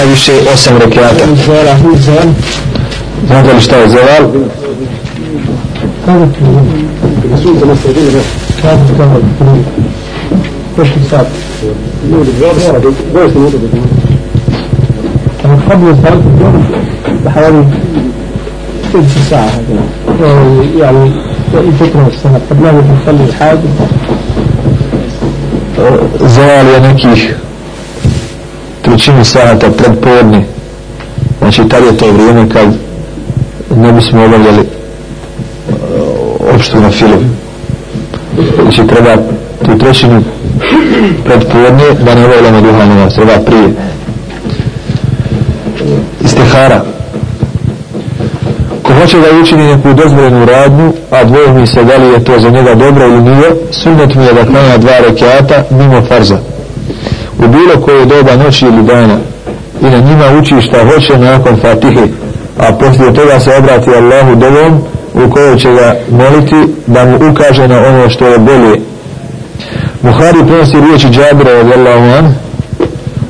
najviše osam rekiata. Znate li šta je zeval? قبل صلاة الظهر بحوالي ثلث ساعة يعني فترة السنة نصلي الحاج Zeval je nekih trećini sata pred podne. Znači, tad je to vrijeme kad ne bismo obavljali uh, opštu na filu. Znači, treba tu trećinu pred podne da ne obavljamo duha namaz. Treba prije. Istihara. Ko hoće da učini neku dozvoljenu radnju, a dvoje mi se da li je to za njega dobro ili nije, sunnet mi je da klanja dva rekiata mimo farza. U bilo koje doba noći ili dana. I na njima uči šta hoće nakon fatihe, a poslije toga se obrati Allahu dovom u kojoj će ga moliti da mu ukaže na ono što je bolje. Buhari prenosi riječi Džabira od Allahu an,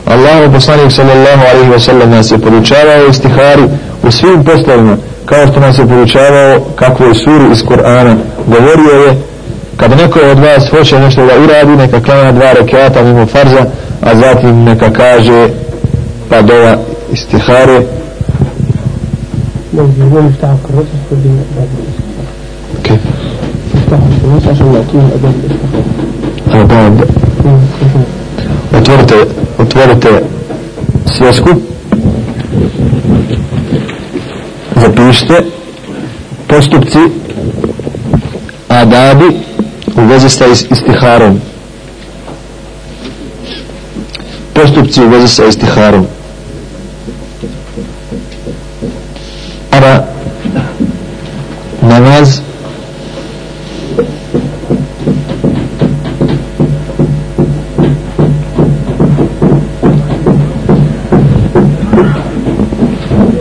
Allahu poslanik sallallahu alaihi wa sallam nas je podučavao istihari u svim poslovima kao što nas je podučavao kakvu je suru iz Kur'ana. Govorio je kad neko od vas hoće nešto da uradi neka klanja dva rekiata mimo farza a zatim neka kaže pa dova istihare. Ok otvorite otvorite svjesku. Zapišite postupci adabi u vezi sa istiharom postupci u vezi sa istiharom. Ara namaz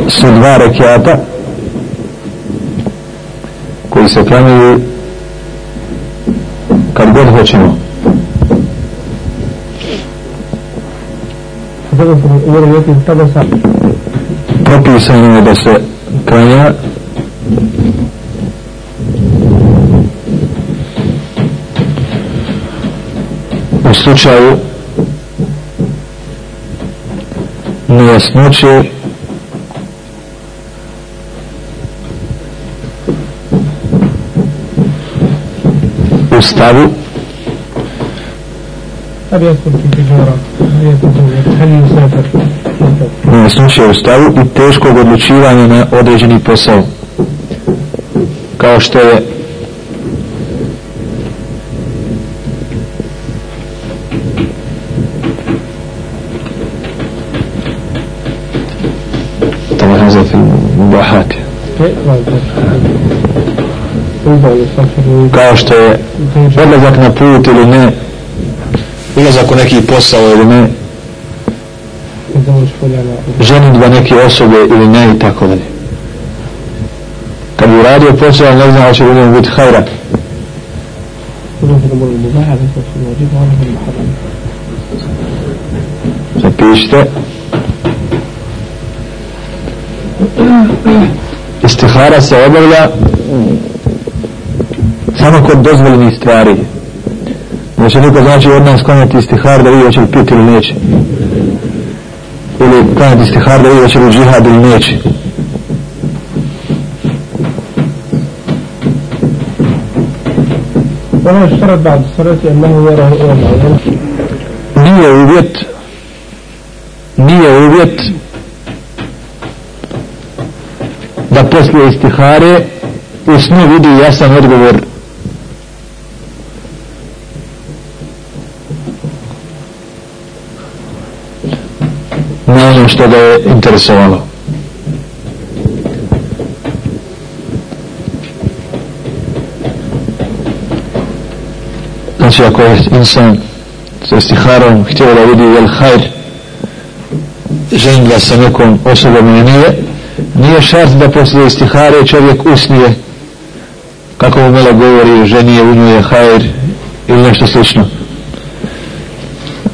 su dva rekiata koji se klanjaju kad god hoćemo. Sada smo uvjeli jeti tada sa propisanim je da se kranja u slučaju nejasnoće u stavu هل يدخل في تجارة هل يدخل هل يسافر nejasnoće u stavu i teškog odlučivanja na određeni posao kao što je طبعا هذا في المباحات kao što je odlazak na put ili ne ulazak u neki posao ili ne. Ženitba neke osobe ili ne i tako dalje. Kad bi uradio posao ne znam hoće li njemu biti hajra zapišite. Istihara se obavlja samo kod dozvoljenih stvari. Neće niko znači od nas klanjati istihar da vidi hoće li piti ili neće. Ili klanjati istihar da vidi hoće li džihad ili neće. Nije uvjet Nije uvjet Da poslije istihare U snu vidi jasan odgovor što ga je interesovalo. Znači ako je insan sa istiharom htio da vidi jel hajr ženila sa nekom osobom ili nije nije šart da poslije istihare čovjek usnije kako mu mela govori ženi je u nju je hajr ili nešto slično.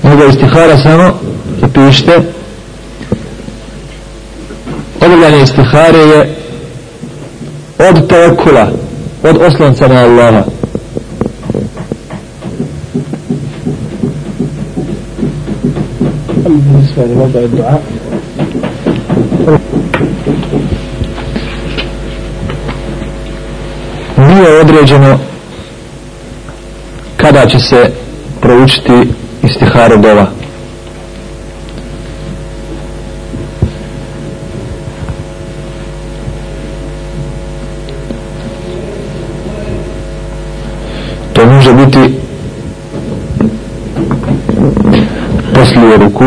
Nego istihara samo zapišite obavljanje istihare je od tevekula od oslanca na Allaha بالنسبة لوضع الدعاء nije određeno kada će se proučiti istihare dova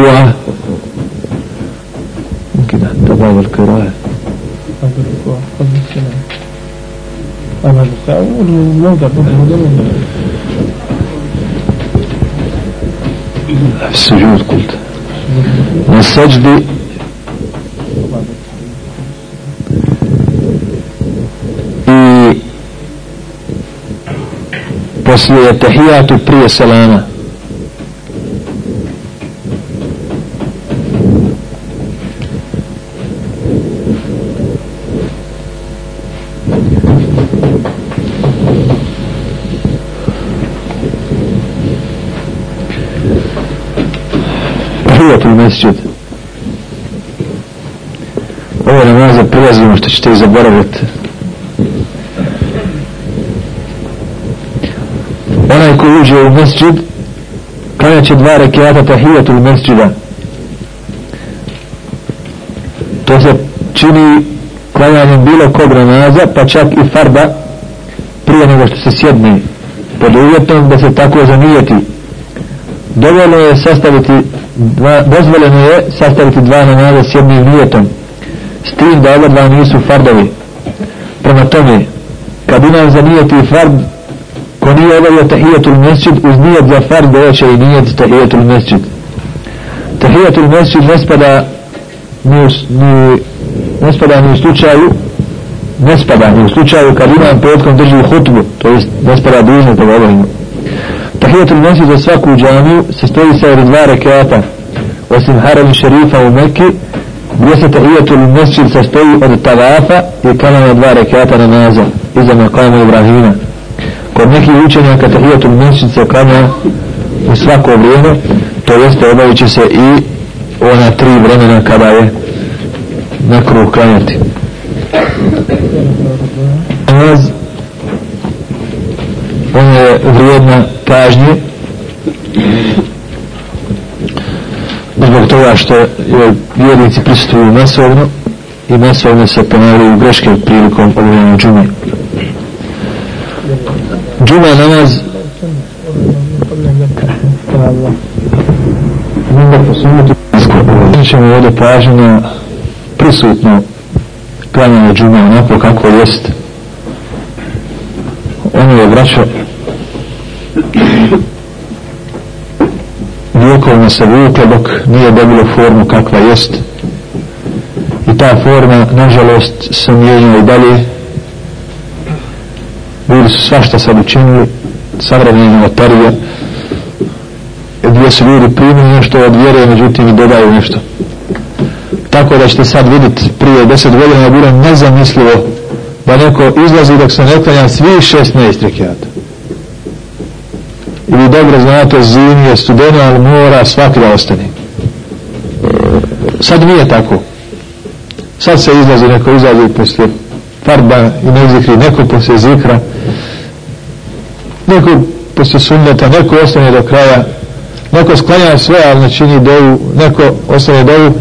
القراءة. عند باب القراءة باب القراءة. قبل السلام أنا بقى والموضع في السجود قلت. والسجد poslije je tehijatu prije selama tahijatul mesjid nam namaza prilazimo što ćete ih zaboraviti onaj ko uđe u mesjid klanjat će dva rekiata tahijatul mesjida to se čini klanjanjem bilo kog namaza pa čak i farda prije nego što se sjedne pod uvjetom da se tako zanijeti. Dovoljno je sastaviti dva, dozvoljeno je sastaviti dva namaza s jednim nijetom. S tim da oba dva nisu fardovi. Prema tome kad imam za nijeti fard ko nije obavio tahijatul mesjid uz nijet za fard doće i nijet tahijatul mesjid. Tahijatul mesjid ne spada ni, ni, ne spada ni u slučaju ne spada ni u slučaju kad imam petkom drži hutbu to jest ne spada dužno da obavimo tahijatul mesjid za svaku džamiju se stoji sa od dva rekata osim haram šerifa u Mekki, gdje se tahijatul mesjid se stoji od tavafa i kanama dva rekata namaza iza makama Ibrahima. Kod nekih učenjaka tahijatul mesjid se kanja u svako vrijeme to jeste obavit se i ona tri vremena kada je na kruh klanjati. Namaz ona je vrijedna pažnje. Zbog toga što je vjernici prisutuju masovno i masovno se ponavljaju greške prilikom obavljanja džume. Džuma namaz mi ćemo ovdje pažnje na prisutno klanjanje džume onako kako jest. Ono je vraćao vijekovno se vukle dok nije dobilo formu kakva jest. I ta forma nažalost se mijenja i dalje. Ljudi su svašta sad učinili savremeni novatarija gdje su ljudi primili nešto od vjere međutim i dodaju nešto. Tako da ćete sad vidjeti prije deset godina je bilo nezamislivo da neko izlazi dok se ne klanja svi 16 rekiata i vi dobro znate zimi je studeno ali mora svaki da ostane. Sad nije tako. Sad se izlazi neko izlazi poslije farba i ne zikri neko poslije zikra neko poslije sunneta neko ostane do kraja neko sklanja sve ali ne čini dovu neko ostane dovu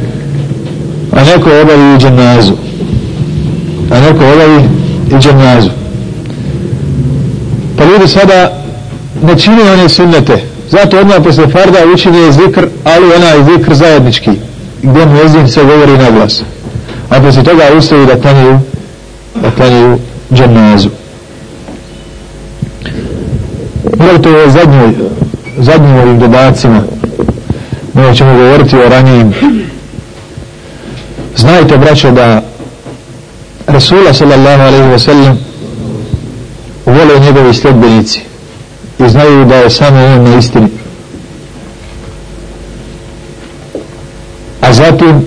a neko obavi i dženazu. A neko obavi i dženazu. Pa ljudi sada ne čini one sunnete. Zato odmah posle farda učini zikr ali onaj zikr zajednički gdje mu jezin se govori na glas. A posle toga ustavi da klanjaju da klanjaju dženazu. Mora to je zadnjoj zadnjim ovim dodacima. Mi ćemo govoriti o ranijim. Znajte braćo da Rasula sallallahu alaihi wa sallam vole njegovi sljedbenici i znaju da je samo on na istini a zatim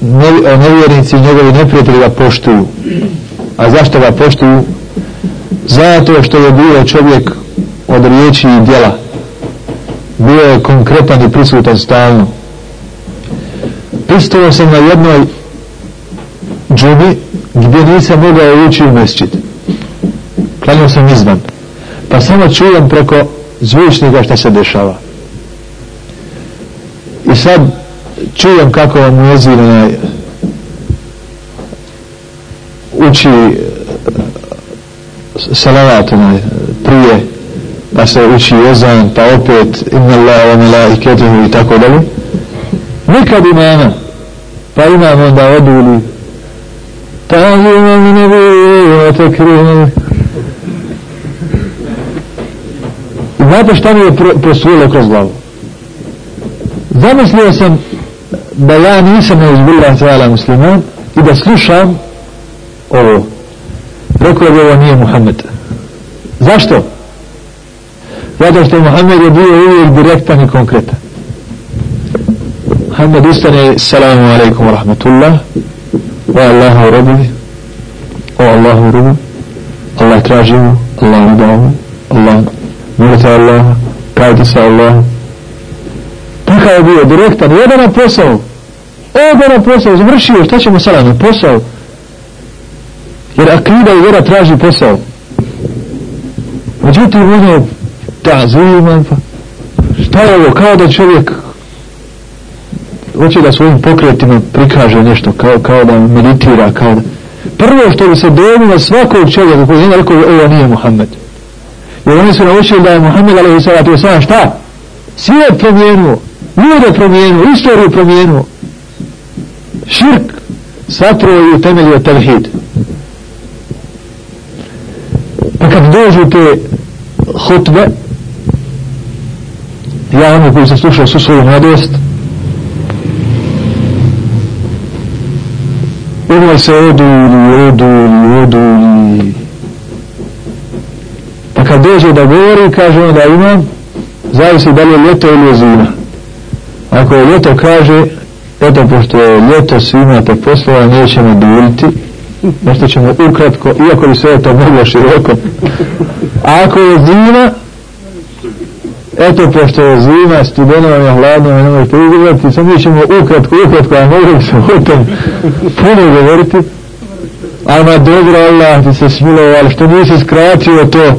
ne, nevjernici njegovi neprijatelji ga poštuju. A zašto ga poštuju? Zato što je bio čovjek od riječi i djela. Bio je konkretan i prisutan stalno. Pristao sam na jednoj džubi gdje nisam mogao ući u mesčit. Klanio sam izvan. Pa samo čujem preko zvučnika šta se dešava. I sad čujem kako vam muzir onaj uči eh, salavat onaj prije pa se uči jezan pa opet inna Allah wa malaiketuhu i tako dalje. Nikad imama pa imam onda oduli. Pa Ta'zima mi nebi wa znate šta mi je prosvijelo kroz glavu? Zamislio sam da ja nisam neuzbillah ta'ala musliman i da slušam ovo. Rekao bi ovo nije Muhammed. Zašto? zato što Muhammed je bio uvijek direktan i konkretan. Muhammed ustane salamu alaikum wa rahmatullah. Wa Allahu rabbi o Allahu rabbi Allah tražimo Allah udavu molite Allah kajte se Allahom takav je bio direktan jedan na posao. Jedan na posao završio šta ćemo sada na posao? Jer akida i vera traži posao. Međutim ono ta zima pa šta je ovo kao da čovjek hoće da svojim pokretima prikaže nešto kao, kao da meditira kao da prvo što bi se dojeli svakog čovjeka koji je rekao ovo nije Muhammed jer oni su naučili da je Muhammed alaihi sallatu wasallam šta svijet promijenuo ljude promijenuo, istoriju promijenuo. Širk satruo i utemeljio tevhid. Pa kad dođu te hutbe, ja ono koji sam slušao su svoju mladost, ono se oduli, oduli, oduli. odu kad dođe da govori, kaže onda imam, zavisi da li je ljeto ili je zima. Ako je ljeto kaže eto pošto je ljeto svi imate poslova nećemo duljiti nešto ćemo ukratko iako bi sve to moglo široko. A ako je zima eto pošto je zima studeno vam je hladno ne možete izgledati sad mi ćemo ukratko ukratko a mogli se o tom puno govoriti. A dobro Allah ti se smilovo ali što nisi skratio to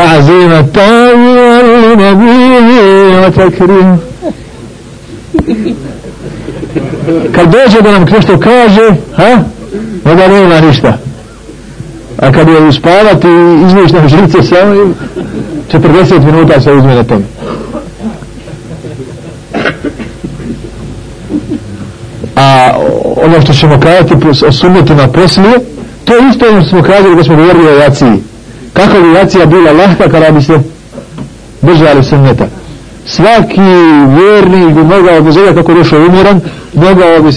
تعظيم الطاغي ta وتكريم kad dođe da nam nešto kaže ha? Onda nema ništa. A kad je uspavati izviš nam žlice samo 40 minuta se uzme na tome. A ono što ćemo kazati o sunnetima poslije to isto ono smo kazali da smo govorili o jaciji kako bi racija bila lahka kada bi se držali sunneta? Svaki vjernik bi mogao bez ove kako došao umoran mogao bi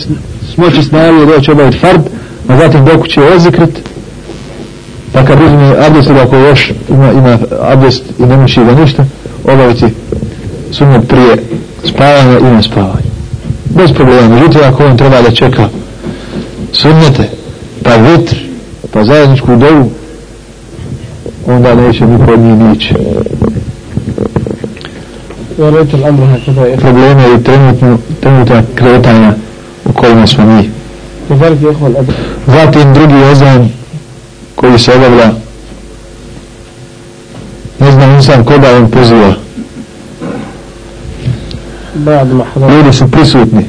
smoći snage doći obaviti fard a zatim dok će ozikrit. Pa kad uzme abdest ili ako još ima, ima abdest i ne muši ga ništa obaviti sunnet prije spavanja i ne spavanja bez problema. Međutim ako on treba da čeka sunnete pa vitr pa zajedničku dovu onda neće mi kod njih nić. Probleme i trenutno, trenutno kretanja u kojima smo mi. Zatim drugi ozvan koji se obavlja ne znam nisam koga on poziva. Ljudi su prisutni.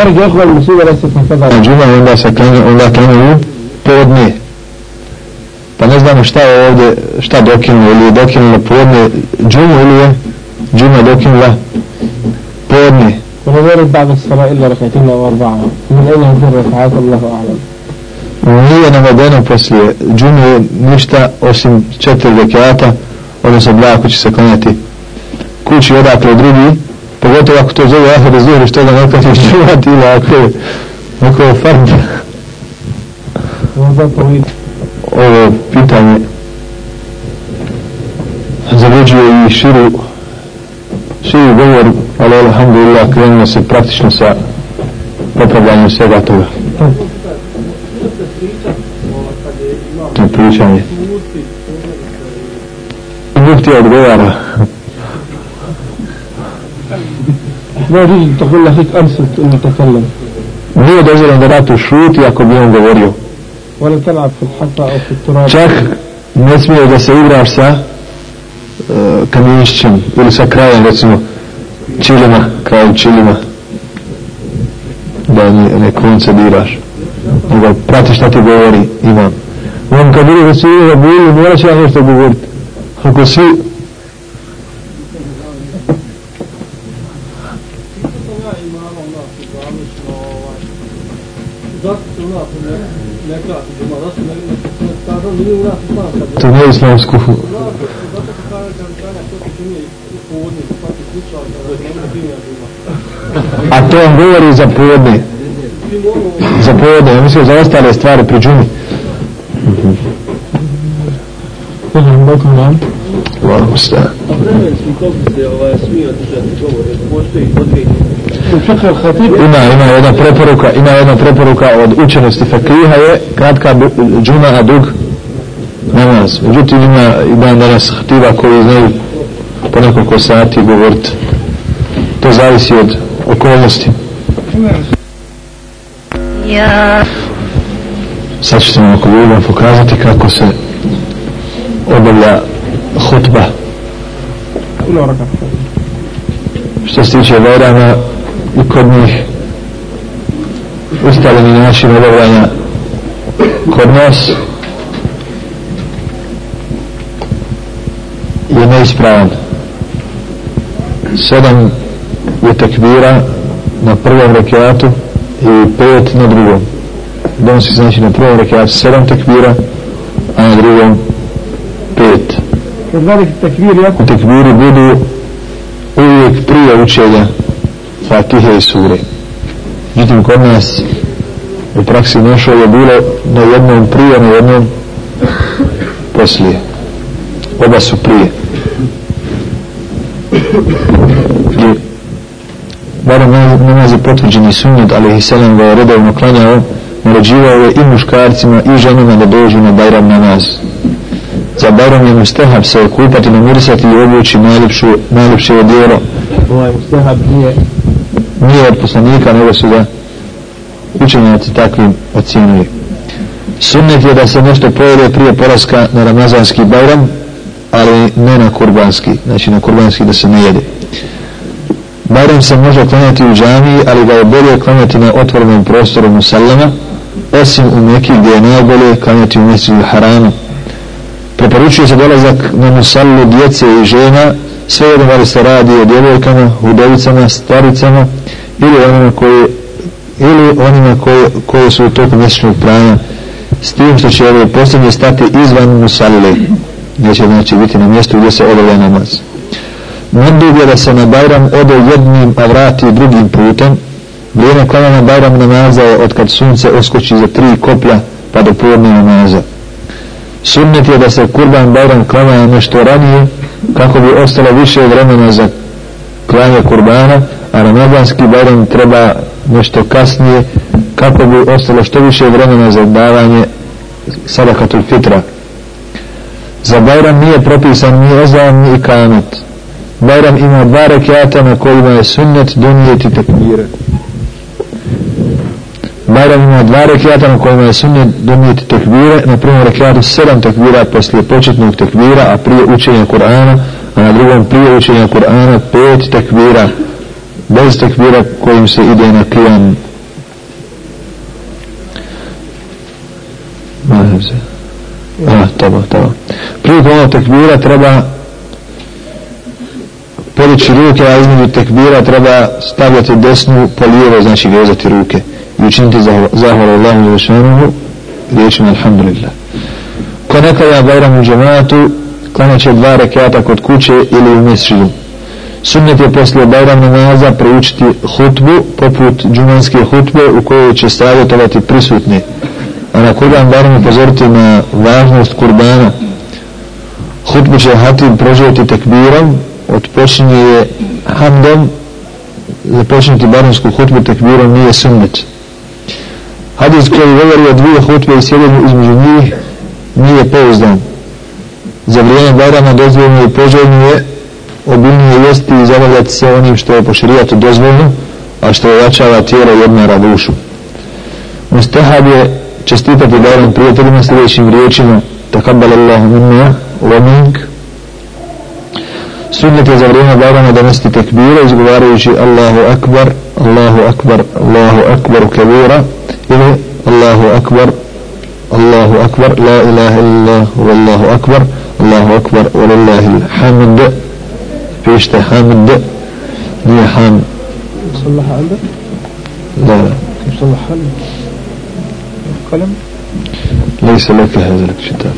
كذلك يا إخوة المصيبة ليست هكذا Na džuma onda se klanja, onda klanjaju podne. Pa ne znamo šta je ovdje, šta dokinulo, ili je dokinulo podne džumu ili je džuma dokinula podne. ولا يرد بعد الصلاة إلا ركعتين أو أربعة من أين هذه الركعات الله أعلم Nije navedeno poslije džume ništa osim četiri rekiata, odnosno dva ako će se klanjati kući odakle drugi, pogotovo ako to zove ahir zuhri što da nekad ćeš čuvati ili ako je ako je fard ovo pitanje zavuđuje i širu širu govor ali alhamdulillah krenimo se praktično sa popravljanjem svega toga. To pričanje. Muftija odgovara. ما يجوز تقول لأخيك أنصت أن يتكلم nije dozvoljeno da ratu šuti ako bi on govorio ولا تلعب في الحصى أو في التراب čak ne smije da se igraš sa uh, kamišćem ili sa krajem recimo čilima, krajem čilima da ne, ne konce diraš nego prati šta ti govori imam on kad vidi da svi da bili mora će ja nešto govoriti ako svi islamsko a to on govori za podne. Za podne, ja mislim za ostale stvari pri džumi. A vremenski koliko se ovaj, smije održati govor, postoji fiqh al-Khatib ima, ima jedna preporuka ima jedna preporuka od učenosti fakriha je kratka džuma a dug namaz. Međutim, ima i dan danas htiva koji znaju po nekoliko sati govoriti. To zavisi od okolnosti. Ja. Sad ću nam oko ljuda pokazati kako se obavlja hutba. Što se tiče vajrana i kod njih ustaljeni način obavljanja kod nas je neispravan. Sedam je tekbira na prvom rekiatu i pet na drugom. Donosi znači na prvom rekiatu. Sedam tekbira, a na drugom pet. U takbiri budu uvijek prije učenja Fatihe i Sure. Međutim kod nas u praksi našao je bilo na jednom prije na jednom poslije. Oba su prije. I barem namaz je potvrđeni sunnet, ali i selam ga je redovno klanjao, naređivao je i muškarcima i ženama da dođu na Bajram namaz. Za Bajram je mustahab se okupati, namirisati i obući najljepšu, najljepše odijelo. ovaj mustahab nije Nije od poslanika, nego su ga učenjaci takvim ocijenili. Sunnet je da se nešto pojede prije polaska na ramazanski bajram, ali ne na kurbanski, znači na kurbanski da se ne jede. Barem se može klanjati u džamiji, ali ga je bolje klanjati na otvorenom prostoru musallama, osim u neki gdje je najbolje klanjati u mjesecu haramu. Preporučuje se dolazak na musallu djece i žena, sve jedno da se radi o djevojkama, udovicama, staricama ili onima koje ili onima koje, koje su u toku mjesečnog pranja s tim što će ovo posljednje stati izvan musalle neće znači biti na mjestu gdje se obavlja namaz Mandub je da se na Bajram ode jednim, a vrati drugim putem. Vrijeme klanjanja Bajram namaza je od kad sunce oskoči za tri koplja pa do podne namaza. Sunnet je da se kurban Bajram klanja nešto ranije kako bi ostalo više vremena za klanje kurbana, a ramadanski Bajram treba nešto kasnije kako bi ostalo što više vremena za davanje sadakatul fitra. Za Bajram nije propisan ni ezan ni ikamet. Bajram ima dva rekiata na kojima je sunnet donijeti tekbire. Bajram ima dva rekiata na kojima je sunnet donijeti tekbire. Na prvom rekiatu sedam tekbira poslije početnog tekbira, a prije učenja Kur'ana, a na drugom prije učenja Kur'ana pet tekbira bez tekbira kojim se ide na kijam. Ah, A, tamo, prilikom Prije onog tekbira treba podići ruke, a između tekbira treba stavljati desnu po lijevo, znači vezati ruke i učiniti zahvalu Allahu Jelšanuhu riječima Alhamdulillah. Ko nekada Bajram u džematu, klanat će dva rekata kod kuće ili u mesčidu. Sunnet je poslije Bajram namaza proučiti hutbu poput džumanske hutbe u kojoj će savjetovati prisutni. A na kurban Bajram upozoriti na važnost kurbana hutbu će hatim proživjeti tekbirom odpočinje je hamdom započinjeti baronsku hutbu tekbirom nije sunnet. Hadis koji govori o dvije hutbe i sjedenju između njih nije pouzdan. Za vrijeme barana dozvoljeno i poželjno je obilnije jesti i zabavljati se onim što je po širijatu dozvoljno a što ojačava tijelo i odmara dušu. Mustahab je čestitati Bajram prijateljima sljedećim riječima takabbal Allahu minna sunnet je za vrijeme Bajrama donesti tekbire izgovarajući Allahu akbar Allahu akbar Allahu akbar kebira ili Allahu akbar Allahu akbar la ilaha illa Allahu akbar Allahu akbar walillahi alhamd pišite hamd nije ham صلح عندك لا لا كيف صلح عندك قلم ليس لك هذا الكتاب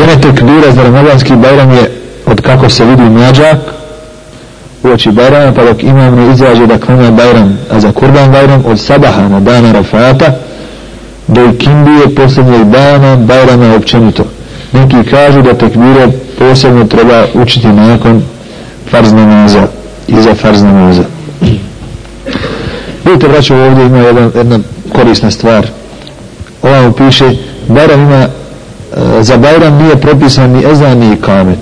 Vrijeme tekbira za ramadanski bajram je od kako se vidi mlađak uoči bajrama pa dok imam ne izraže da klanja bajram a za kurban bajram od sabaha na dana rafata do ikindije posljednjeg dana bajrama općenito. Neki kažu da tekbire posebno treba učiti nakon farz namaza i za farz namaza. Vidite braćo ovdje ima jedna, jedna korisna stvar. Ovamo piše bajram ima za bajram nije propisan ni ezan ni kamet.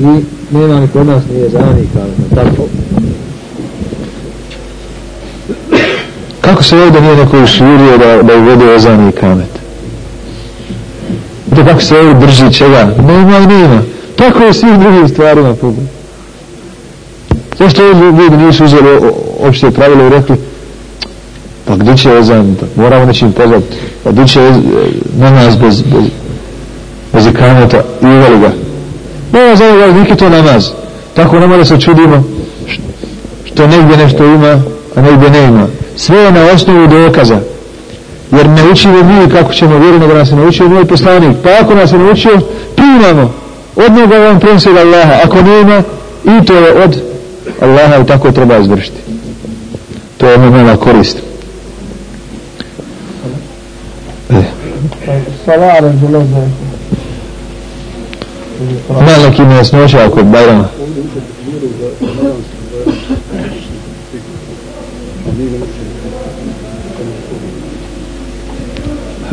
I nema ni kod nas nije zanika, tako. kako se ovdje nije neko uširio da, da uvede ezan i kamet? Vidite kako se ovdje drži čega? Nema i nema. Tako je svih drugim stvarima zašto ovdje ljudi nisu uzeli opšte pravilo i rekli gdje će ezan moramo nečim pozvati. Pa gdje će e, namaz bez, bez, bez ikameta i uveli ga? Nema za ovoga niki to namaz. Tako nema da se čudimo što negdje nešto ima a negdje ne ima. Sve je na osnovu dokaza. Jer ne učimo mi kako ćemo vjeriti da nas je naučio moj poslanik. Pa ako nas je naučio primamo. Od njega vam prenosi od Allaha. Ako nema i to je od Allaha i tako treba izvršiti to je ono mala korist. salara za nebe. Ima neki nejasnoća oko Bajrama.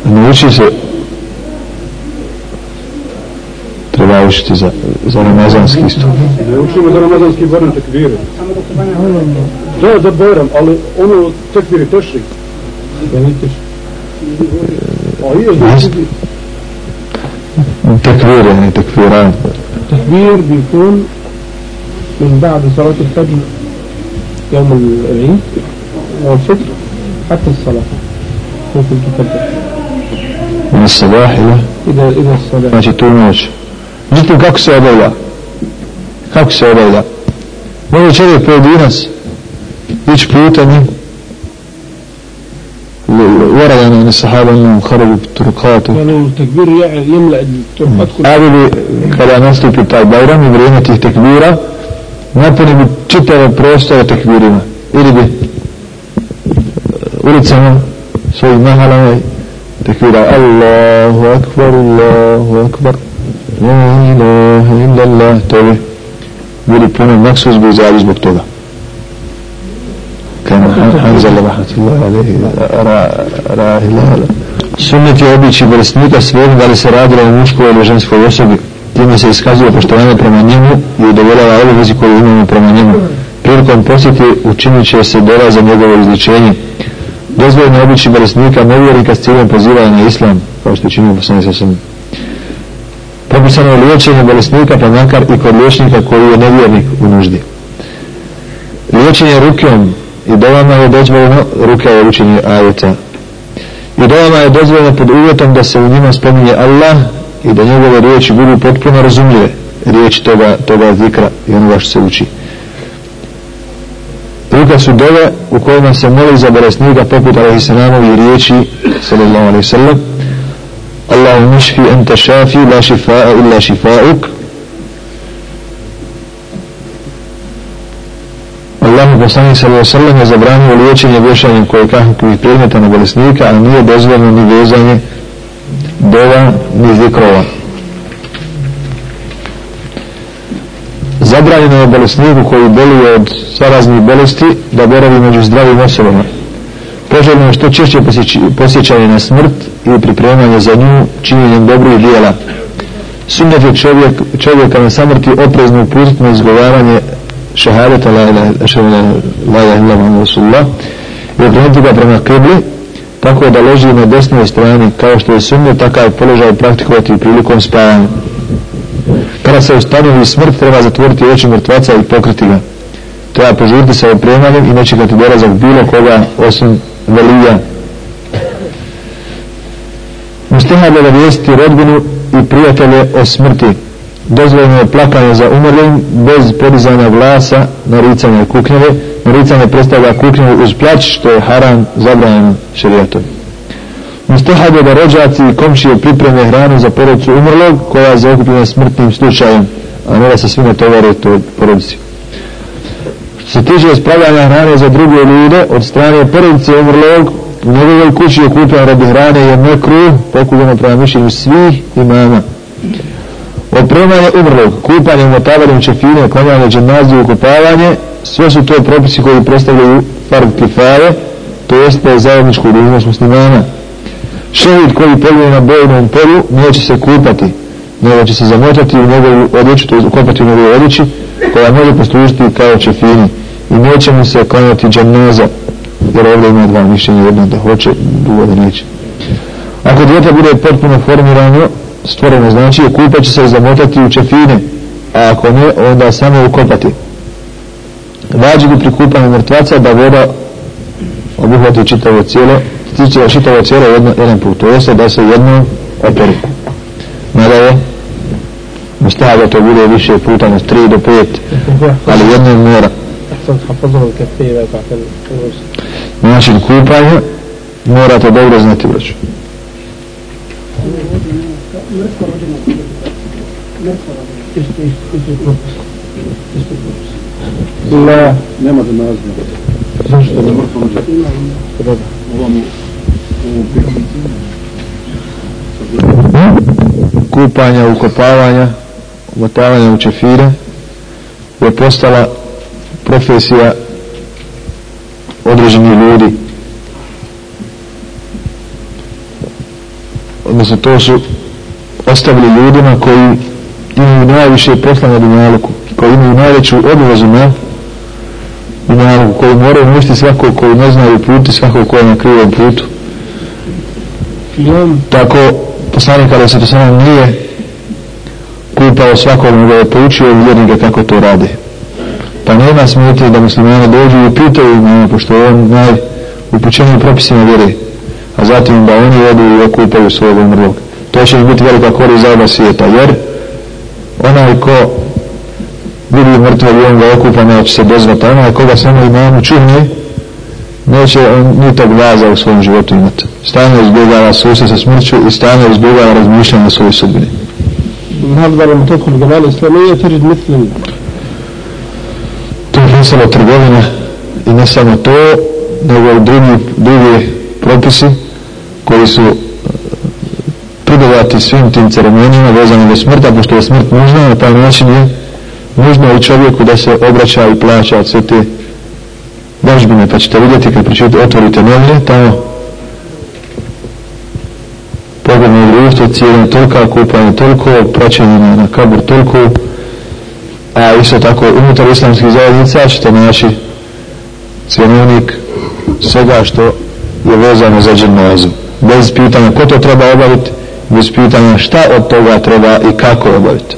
Nauči se treba učiti za, za ramazanski isto. Ne učimo za ramazanski barem tekvire. Samo da se banja ali ono tekvire teši. Da ne teši. تكبير يعني تكبيرات. التكبير بيكون من بعد صلاة الفجر يوم العيد والفجر حتى الصلاة. ممكن تكبر من الصباح إلى إذا إذا الصلاة. ما تقول ماشي جيت كاكس يا بولا كاكس يا بولا ماذا شيء في دينس؟ ليش بيوتا ورد عن الصحابة أنه خرجوا بالطرقات و... يعني التكبير يملأ الطرقات كلها. قبل كلا نصل في تاع بايرن يبرينا تيه تكبيرة نبني بجتة بروستة تكبيرنا إلي بي. ولد سنة سوي مهلا تكبيرة. الله أكبر الله أكبر. لا إله إلا الله. توي. بيلي بلنا مكسوس بيزاريز بكتوبة. Anzala rahmatullahi alaihi ra, sunnet je obići bolestnika svijet da li se radilo o muškoj ili ženskoj osobi. Time se iskazuje poštovanje prema njemu i udovoljava obavezi koju imamo prema njemu. Prilikom posjeti učinit će se dola za njegovo izličenje dozvoljeno obići bolestnika nevjerika s ciljem pozivaju na islam kao što činio poslani sa sam propisano je liječenje bolestnika pa makar i kod liječnika koji je nevjernik u nuždi. Liječenje rukom i dovama je dozvoljeno, ruke je učenje ajeta. I dovama je dozvoljeno pod uvjetom da se u njima spominje Allah i da njegove riječi budu potpuno razumljive riječi toga, toga zikra i onoga što se uči. Ruka su dove u kojima se moli za bolesnika poput alaihissalanovi riječi sallallahu alaihi sallam Allahu mišfi enta šafi la šifa'a illa šifauk poslanik sallallahu alejhi ve sellem je zabranio liječenje vešanjem koje kakvih predmeta na bolesnika, a nije dozvoljeno ni vezanje dova ni zikrova. Zabranjeno je bolesniku koji boluje od zaraznih bolesti da boravi među zdravim osobama. Poželjno je što češće posjećanje na smrt i pripremanje za nju činjenjem dobrih dijela. Sunnet je čovjek, čovjeka na samrti oprezno uputiti na izgovaranje šehadeta la ilaha illa Allah Rasulullah i okrenuti ga prema kibli tako da leži na desnoj strani kao što je sunnet takav položaj praktikovati prilikom spavanja. Kada se ustanovi smrt treba zatvoriti oči mrtvaca i pokriti ga. Treba požuriti sa opremanjem i nečekati dolazak bilo koga osim velija. Mustihab je da vijesti rodbinu i prijatelje o smrti. Dozvoljeno je plakanje za umrlim bez podizanja glasa, naricanje kuknjeve. Naricanje predstavlja kuknjevu uz plać što je haram zabranjeno šerijatom. Mustahab je da rođaci i komšije pripreme hranu za porodicu umrlog koja je zaokupljena smrtnim slučajem, a ne da se svi tovare to porodici. Što se tiče ispravljanja hrane za druge ljude od strane porodice umrlog, u njegovoj kući je kupljen radi hrane je mekru, pokupljeno prema mišljenju svih imama. Opremanje umrlog, kupanje, u motavarim čefine, klanjanje džemazije, ukupavanje, sve su to propisi koji predstavljaju farb kifaje, to jeste zajedničku dužnost muslimana. Šehid koji pogluje na bojnom polju neće se kupati, nego će se zamotati u njegovu odjeću, to je ukopati u njegovu odjeći, koja može poslužiti kao čefini. I neće mu se klanjati džemnaza, jer ovdje ima dva mišljenja, jedno da hoće, drugo da neće. Ako djeta bude potpuno formirano, stvoreno znači, kupat će se zamotati u čefine, a ako ne, onda samo ukopati. Vađi bi pri kupanju mrtvaca da voda obuhvati čitavo cijelo, stiče čitavo cijelo jedno, jedan put, to jeste da se jedno operi. Mada je, mustaha da to bude više puta, na 3 do 5 ali jedno mora. Način kupanja morate dobro znati vraću. La, nema da nazva. Zašto ne mrtvo rođe? Kupanja, ukopavanja, umotavanja u čefire je postala profesija određenih ljudi. Odnosno to su ostavili ljudima koji imaju najviše posla na dunjaluku, koji imaju najveću odvozu na dunjaluku, koji moraju mišti svakog koji ne znaju puti, svakog koji je na krivom putu. Tako poslanik kada se to samo nije kupao svakog nego je poučio vjernike kako to rade pa nema smetje da muslimani dođu i pitaju njega, pošto je on najupućeniji propisima vjere, a zatim da oni jedu i okupaju svog umrlog. To će biti velika korist za oba svijeta, jer onaj ko vidi mrtvo i on ga okupa, neće se dozvati, a onaj koga samo imamu čuhne, neće on ni tog vaza u svom životu imati. Stane izbjegava susje sa smrću i stane izbjegava razmišljanje o svojoj sudbini. هذا لما تدخل الجماعة الإسلامية تجد مثل pisalo trgovina i ne samo to, nego i drugi, drugi propisi koji su e, svim tim ceremonijama vezano do smrta, pošto je smrt nužna, na taj način je nužno i čovjeku da se obraća i plaća od sve te dažbine, pa ćete vidjeti kad pričete, otvorite novine, tamo pogledno društvo, cijelo toliko, kupanje toliko, praćenje na, kabur toliko, a isto tako unutar islamskih zajednica ćete naći cjenovnik svega što je vezano za džernazu. bez pitanja ko to treba obaviti bez pitanja šta od toga treba i kako obaviti.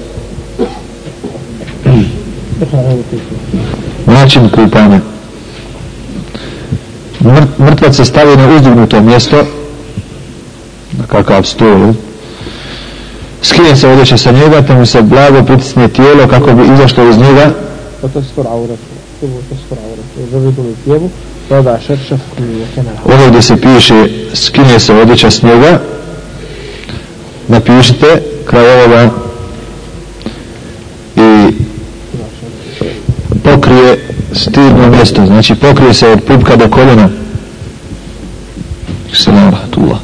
Način kupanja. Mrtvac se stavi na uzdignuto mjesto na kakav stol skine se odjeća sa njega, te mu se blago pritisne tijelo kako bi izašlo iz njega. Ovo gdje se piše skine se odjeća s njega, napišite kraj ovoga i pokrije stidno mjesto, znači pokrije se od pupka do koljena. Salam rahmatullah.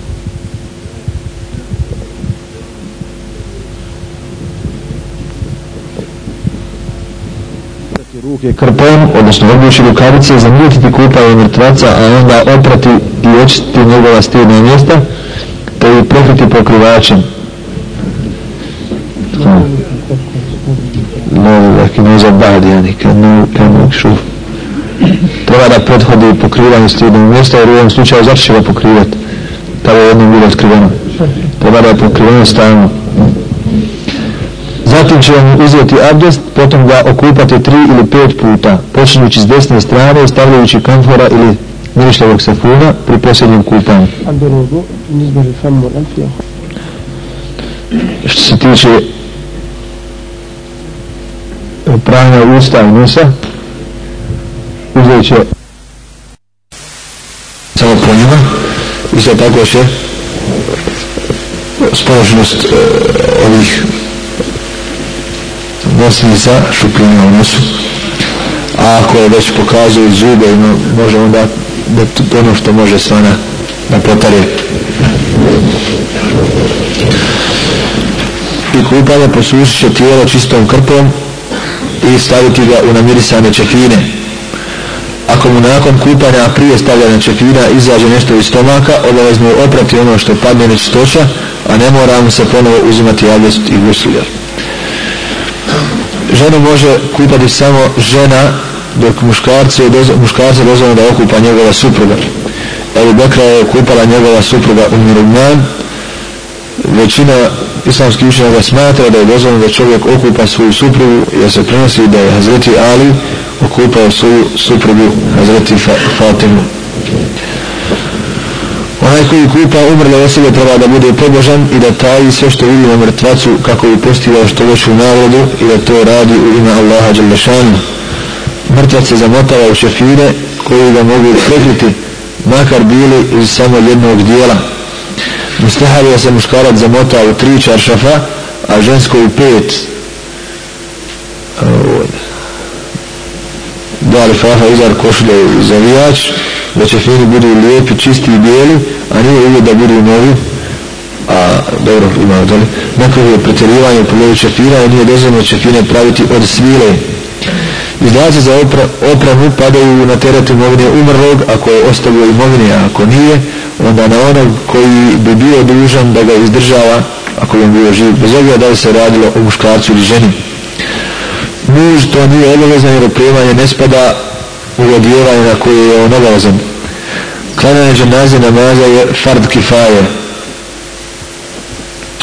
ruke krpom, odnosno obući rukavice, zamijetiti kupanje mrtvaca, a onda oprati i očistiti njegova stidna mjesta, te i pokriti pokrivačem. No, ne bad, yani, kad ne, kad ne, šuf. Treba da prethodi pokrivanje stidnog mjesta, jer u ovom slučaju zašto će ga pokrivati? Tada je jednom bilo otkriveno. Treba da je pokriveno stavno. Zatim će vam uzeti abdest, potom ga okupati tri ili pet puta, počinjući s desne strane, stavljajući kamfora ili mirišljavog safuna pri posljednjem kupanju. Što se tiče pranja usta i nosa, uzet će samo po njima i sad tako će spoložnost e, ovih nosnica šupljena u nosu. A ako je već pokazuje zube no, može onda da ono što može svana da potare i kupanje posušit će tijelo čistom krpom i staviti ga u namirisane čefine ako mu nakon kupanja prije stavljanja čefina izađe nešto iz stomaka obavezno je oprati ono što padne nečistoća a ne mora mu se ponovo uzimati abdest i gusulja ženu može kupati samo žena dok muškarci je dozvo, muškarci dozvoljeno da okupa njegova supruga. Ebu Bekra je kupala njegova supruga u Mirumman većina islamskih učenjaka smatra da je dozvoljeno da čovjek okupa svoju suprugu jer se prenosi da je Hazreti Ali okupao svoju suprugu Hazreti Fatimu. Onaj koji kupa umrle osobe treba da bude pobožan i da taji sve što vidi na mrtvacu kako bi postigao što veću nagradu i da to radi u ime Allaha Đalešanu mrtvac se zamotava u šefire koji ga mogu prekriti makar bili iz samo jednog dijela. Mustaharija se muškarac zamota u tri čaršafa a žensko u pet. Da li fafa izar košulja i zavijač da će fini budu lijepi, čisti i bijeli a nije uvijek da budu novi a dobro ima dole neko je pretjerivanje u pogledu čefira i nije dozvoljeno čefine praviti od svile. Izdaci za opra, opravu padaju na teret imovine umrlog ako je ostavio imovine a ako nije onda na onog koji bi bio dužan da ga izdržava ako je bio živ bez obja da li se radilo o muškarcu ili ženi. Muž to nije obavezan jer opremanje ne spada u odjevanje na koje je on obavezan. Klanjanje dženaze namaza je fard kifaje.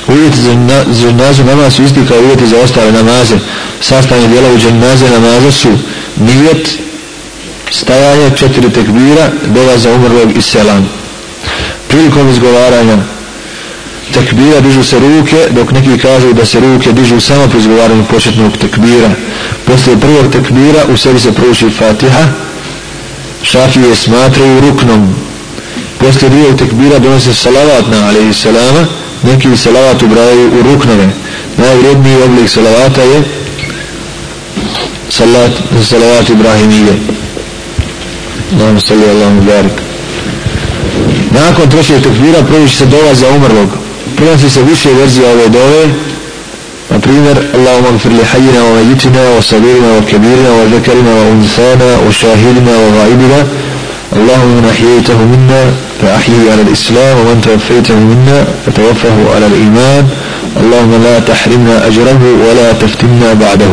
Uvjeti za dženazu namaz su isti kao uvjeti za ostale namaze. Sastavljanje dijelovi u dženaze namaza su nijet stajanje četiri tekbira dova za umrlog i selam prilikom izgovaranja tekbira dižu se ruke dok neki kažu da se ruke dižu samo pri izgovaranju početnog tekbira. Poslije prvog tekbira u sebi se prouči fatiha šafije smatraju ruknom. Poslije drugog tekbira donose salavat na alaihi salama neki salavat ubrajaju u ruknove. Najvredniji oblik salavata je salat, salavat ibrahimije. Allahum salli Allahum barik nakon trećeg tekbira proviši se dova za umrlog prenosi se više verzija ove dove na primjer Allahumma gfir li hayyina wa majitina wa sabirina wa kebirina wa zekarina wa unsana wa šahidina wa gaibina اللهم من أحييته منا فأحيه على الإسلام ومن توفيته منا فتوفه على الإيمان اللهم لا تحرمنا أجره ولا تفتنا بعده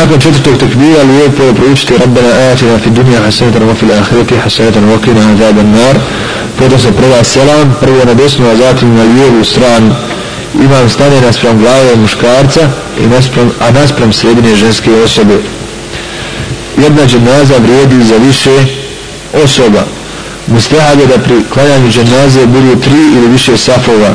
nakon četvrtog tekbira lijepo je proučiti Rabbena atina fi dunja hasanatan wa fil ahireti hasanatan wa qina azaban nar. Potom se preda selam prvo na desnu a zatim na lijevu stranu. Imam stane naspram glave muškarca i naspram, a naspram sredine ženske osobe. Jedna dženaza vrijedi za više osoba. Mustahab je da pri klanjanju dženaze budu tri ili više safova.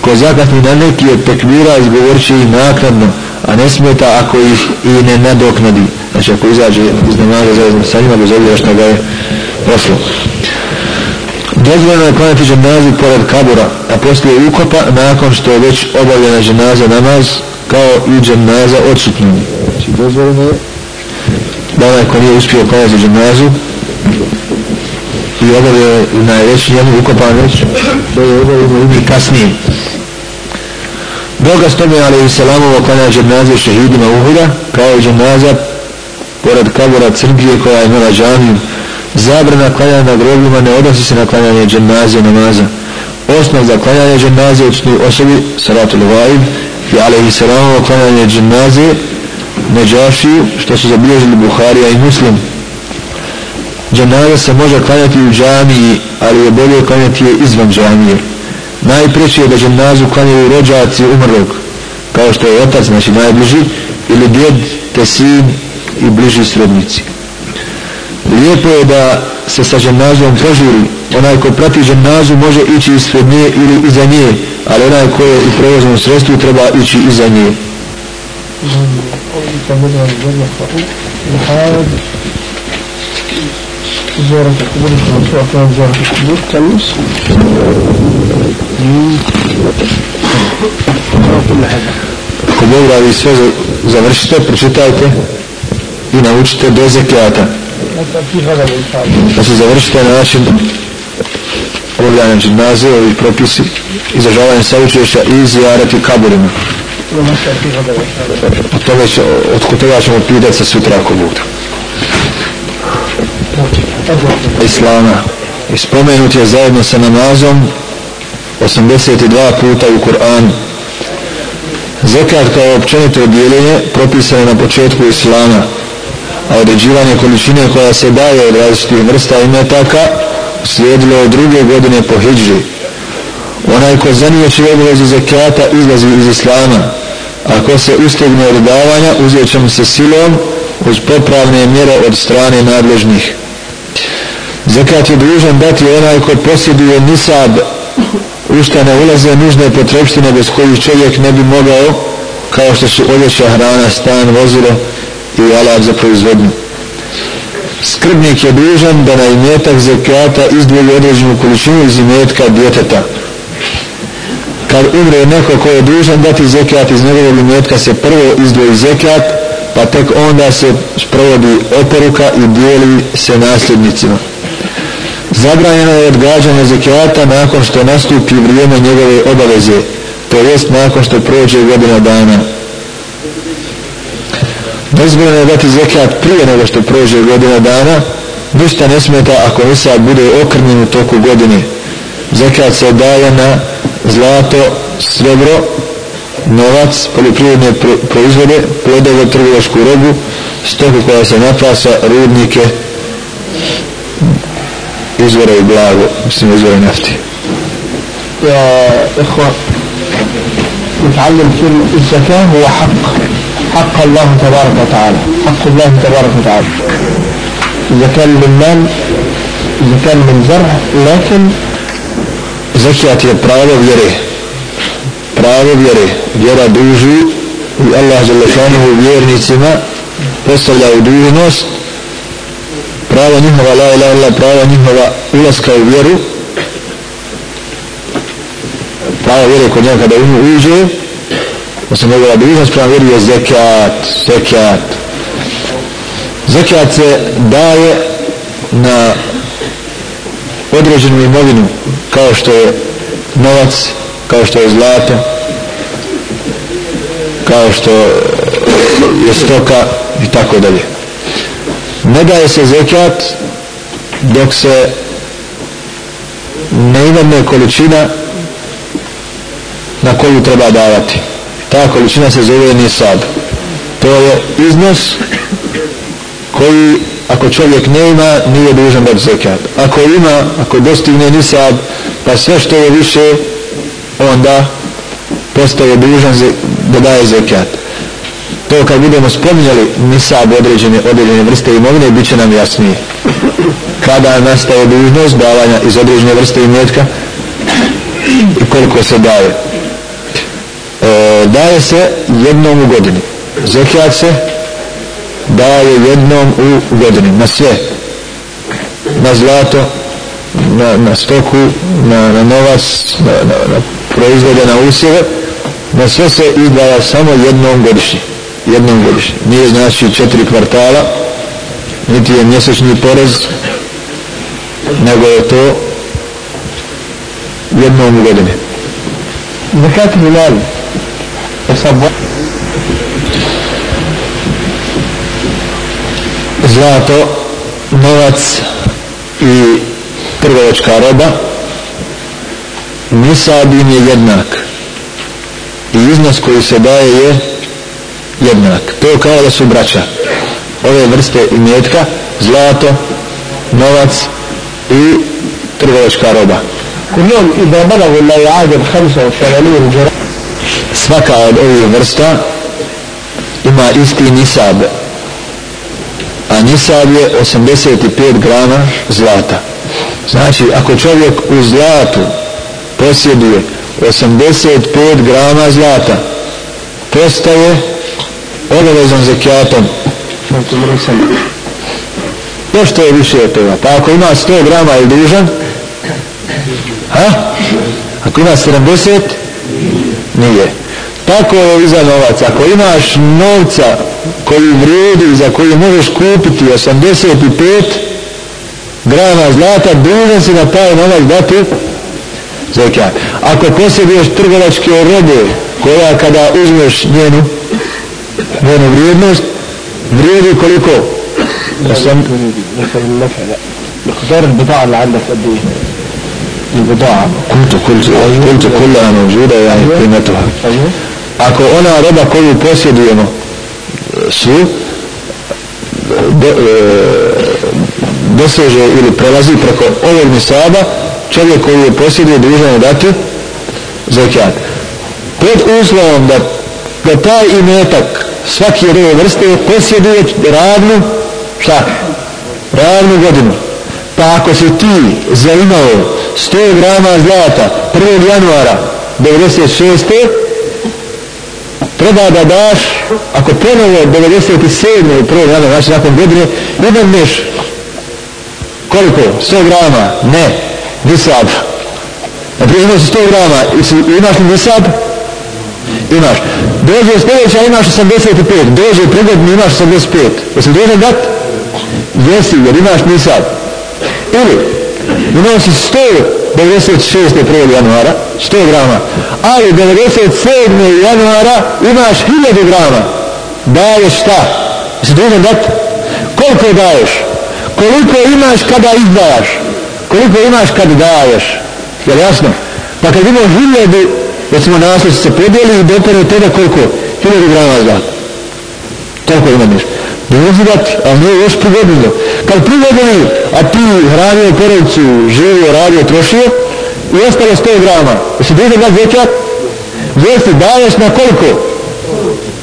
Ko zakatni na neki od tekbira izgovorit će ih nakladno a ne smeta ako ih i ne nadoknadi. Znači ako izađe iz namaza zajedno sa njima bez obzira što ga je prošlo dozvoljeno je klanjati dženazi pored kabura a poslije ukopa nakon što je već obavljena dženaza namaz kao i dženaza odsutnjeni znači dozvoljeno je da onaj ko nije uspio klanjati dženazu i obavio već jednu ukopan već da je obavio i kasnije. Boga spomni ali i salamovo klanja dženaze šehidima Uhuda kao i dženaza pored kabura crgije koja je imala džaniju zabrana klanjanja na grobljima ne odnosi se na klanjanje dženaze namaza. Osnov za klanjanje dženaze učinu osobi salatu luvajib i alaihi salamovo klanjanje dženaze neđašiju što su zabilježili Buharija i Muslim. Dženaza se može klanjati u džamiji ali je bolje klanjati je izvan džamije najpreći je da dženazu klanjaju rođaci umrlog kao što je otac znači najbliži ili djed te sin i bliži srodnici lijepo je da se sa dženazom požuri onaj ko prati dženazu može ići ispred nje ili iza nje ali onaj ko je u prevoznom sredstvu treba ići iza nje زيارة القبور المشروع كان زيارة القبور تلمس كل حاجة Ako Bog radi sve, završite, pročitajte i naučite do zekijata. Da se završite na način obavljanja džinazije, ovih propisi, izražavanje savučešća i zjarati kaburima. O tome će, od kod toga ćemo pitati sa sutra ako Bog da. Islama. I je zajedno sa namazom 82 puta u Kur'anu Zekat kao općenito dijeljenje propisano na početku Islama a određivanje količine koja se daje od različitih vrsta i metaka slijedilo je druge godine po hijđi onaj ko zanijeći obavezu zekata izlazi iz Islama ako se ustegne od davanja uzet će mu se silom uz popravne mjere od strane nadležnih. Zekat je dužan dati onaj ko posjeduje nisab u šta ne ulaze nužne potrebštine bez kojih čovjek ne bi mogao kao što su odjeća, hrana, stan, vozilo i alat za proizvodnju. Skrbnik je dužan da na imetak zekata izdvoji određenu količinu iz imetka djeteta. Kad umre neko ko je dužan dati zekat iz njegovog imetka se prvo izdvoji zekat pa tek onda se sprovodi oporuka i dijeli se nasljednicima. Zabranjeno je odgađanje zekijata nakon što nastupi vrijeme njegove obaveze, to jest nakon što prođe godina dana. Dozvoljeno je dati zekijat prije nego što prođe godina dana, ništa ne smeta ako nisad bude okrnjen u toku godine. Zekijat se daje na zlato, srebro, novac, poljoprivredne proizvode, plodove, trgovačku robu, stoku koja se napasa, rudnike, izvore i blago, mislim izvore nafti. يا إخوة نتعلم في الزكاة هو حق حق الله تبارك وتعالى حق الله تبارك وتعالى إذا كان من مال إذا كان من زرع لكن Zekijat je pravo vjere. Pravo vjere. Vjera duži i Allah Đelešanuhu vjernicima postavljaju dužnost prava njihova la ila illa prava njihova ulaska u vjeru prava vjere kod njega kada u uđe da se njegova dužnost pravo vjeru je zekijat zekijat zekijat se daje na određenu imovinu kao što je novac kao što je zlato kao što je stoka i tako dalje ne daje se zekat dok se ne imame količina na koju treba davati. Ta količina se zove nisab. To je iznos koji ako čovjek ne ima nije dužan dati zekat. Ako ima, ako dostigne nisab pa sve što je više onda postaje dužan da daje zekat to kad budemo spominjali nisab određene, određene vrste imovine bit će nam jasnije. Kada nastaje dužnost davanja iz određene vrste imetka i koliko se daje? E, daje se jednom u godini. Zekijat se daje jednom u godini na sve. Na zlato na, na stoku na, na novac na, na, na proizvode na usjeve. Na sve se izdaja samo jednom godišnje jednom godišnje. Nije znači četiri kvartala, niti je mjesečni porez, nego je to jednom godine. Zakat Hilal, zlato, novac i trgovačka roba, nisabim je jednak i iznos koji se daje je jednak to je kao da su braća ove vrste imetka zlato, novac i trgovačka roba كلهم إذا بلغوا لا يعادل 85 جرام svaka od ovih vrsta ima isti nisab a nisab je 85 grama zlata znači ako čovjek u zlatu posjeduje 85 grama zlata postaje obavezan zekijatom. Pošto je više od toga. Pa ako ima 100 grama je dužan ha? ako ima 70 nije. Tako je iza novac ako imaš novca koji vrijedi za koji možeš kupiti 85 grama zlata dužan si na taj novac dati zekat ako posjeduješ trgovačke robe koja kada uzmeš njenu njenu vrijednost vrijedi koliko Osam, مقدار البضاعة اللي عندك قد ايه؟ البضاعة قلت قلت قلت كلها موجودة يعني قيمتها ايوه ako ona roba koju posjedujemo su do, e, doseže ili prelazi preko ovog nisaba čovjek koji je posjeduje dužan je dati zekijat pod uslovom da, da taj imetak svaki od ove vrste posjeduje ravnu šta? ravnu godinu pa ako si ti zaimao 100 grama zlata 1. januara 96 treba da daš ako ponovo 97. i 1. januara, znači nakon godine ne meš koliko? 100 grama? ne nisab naprijed imaš 100 grama i imaš li nisab? Imaš dođe sljedeća imaš 85 dođe prigodni, imaš 85 jesi li dužan dat? jesi jer imaš nisab ili imao si 196. 1. januara 100 grama ali 97. januara imaš 1000 grama daješ šta jesi dužan dat koliko daješ koliko imaš kada izdajaš koliko imaš kad daješ jel jasno pa kad imaš 1000 recimo naslov se podijeli i dopere tebe koliko 1000 grama zlata toliko imaš Dolazi dati, ali nije još prigodnilo. Kad prigodnili, a ti hranio porodicu, živio, radio, trošio, i ostalo 100 grama. Jesi dužan dati zekat? Jesi, daješ na koliko?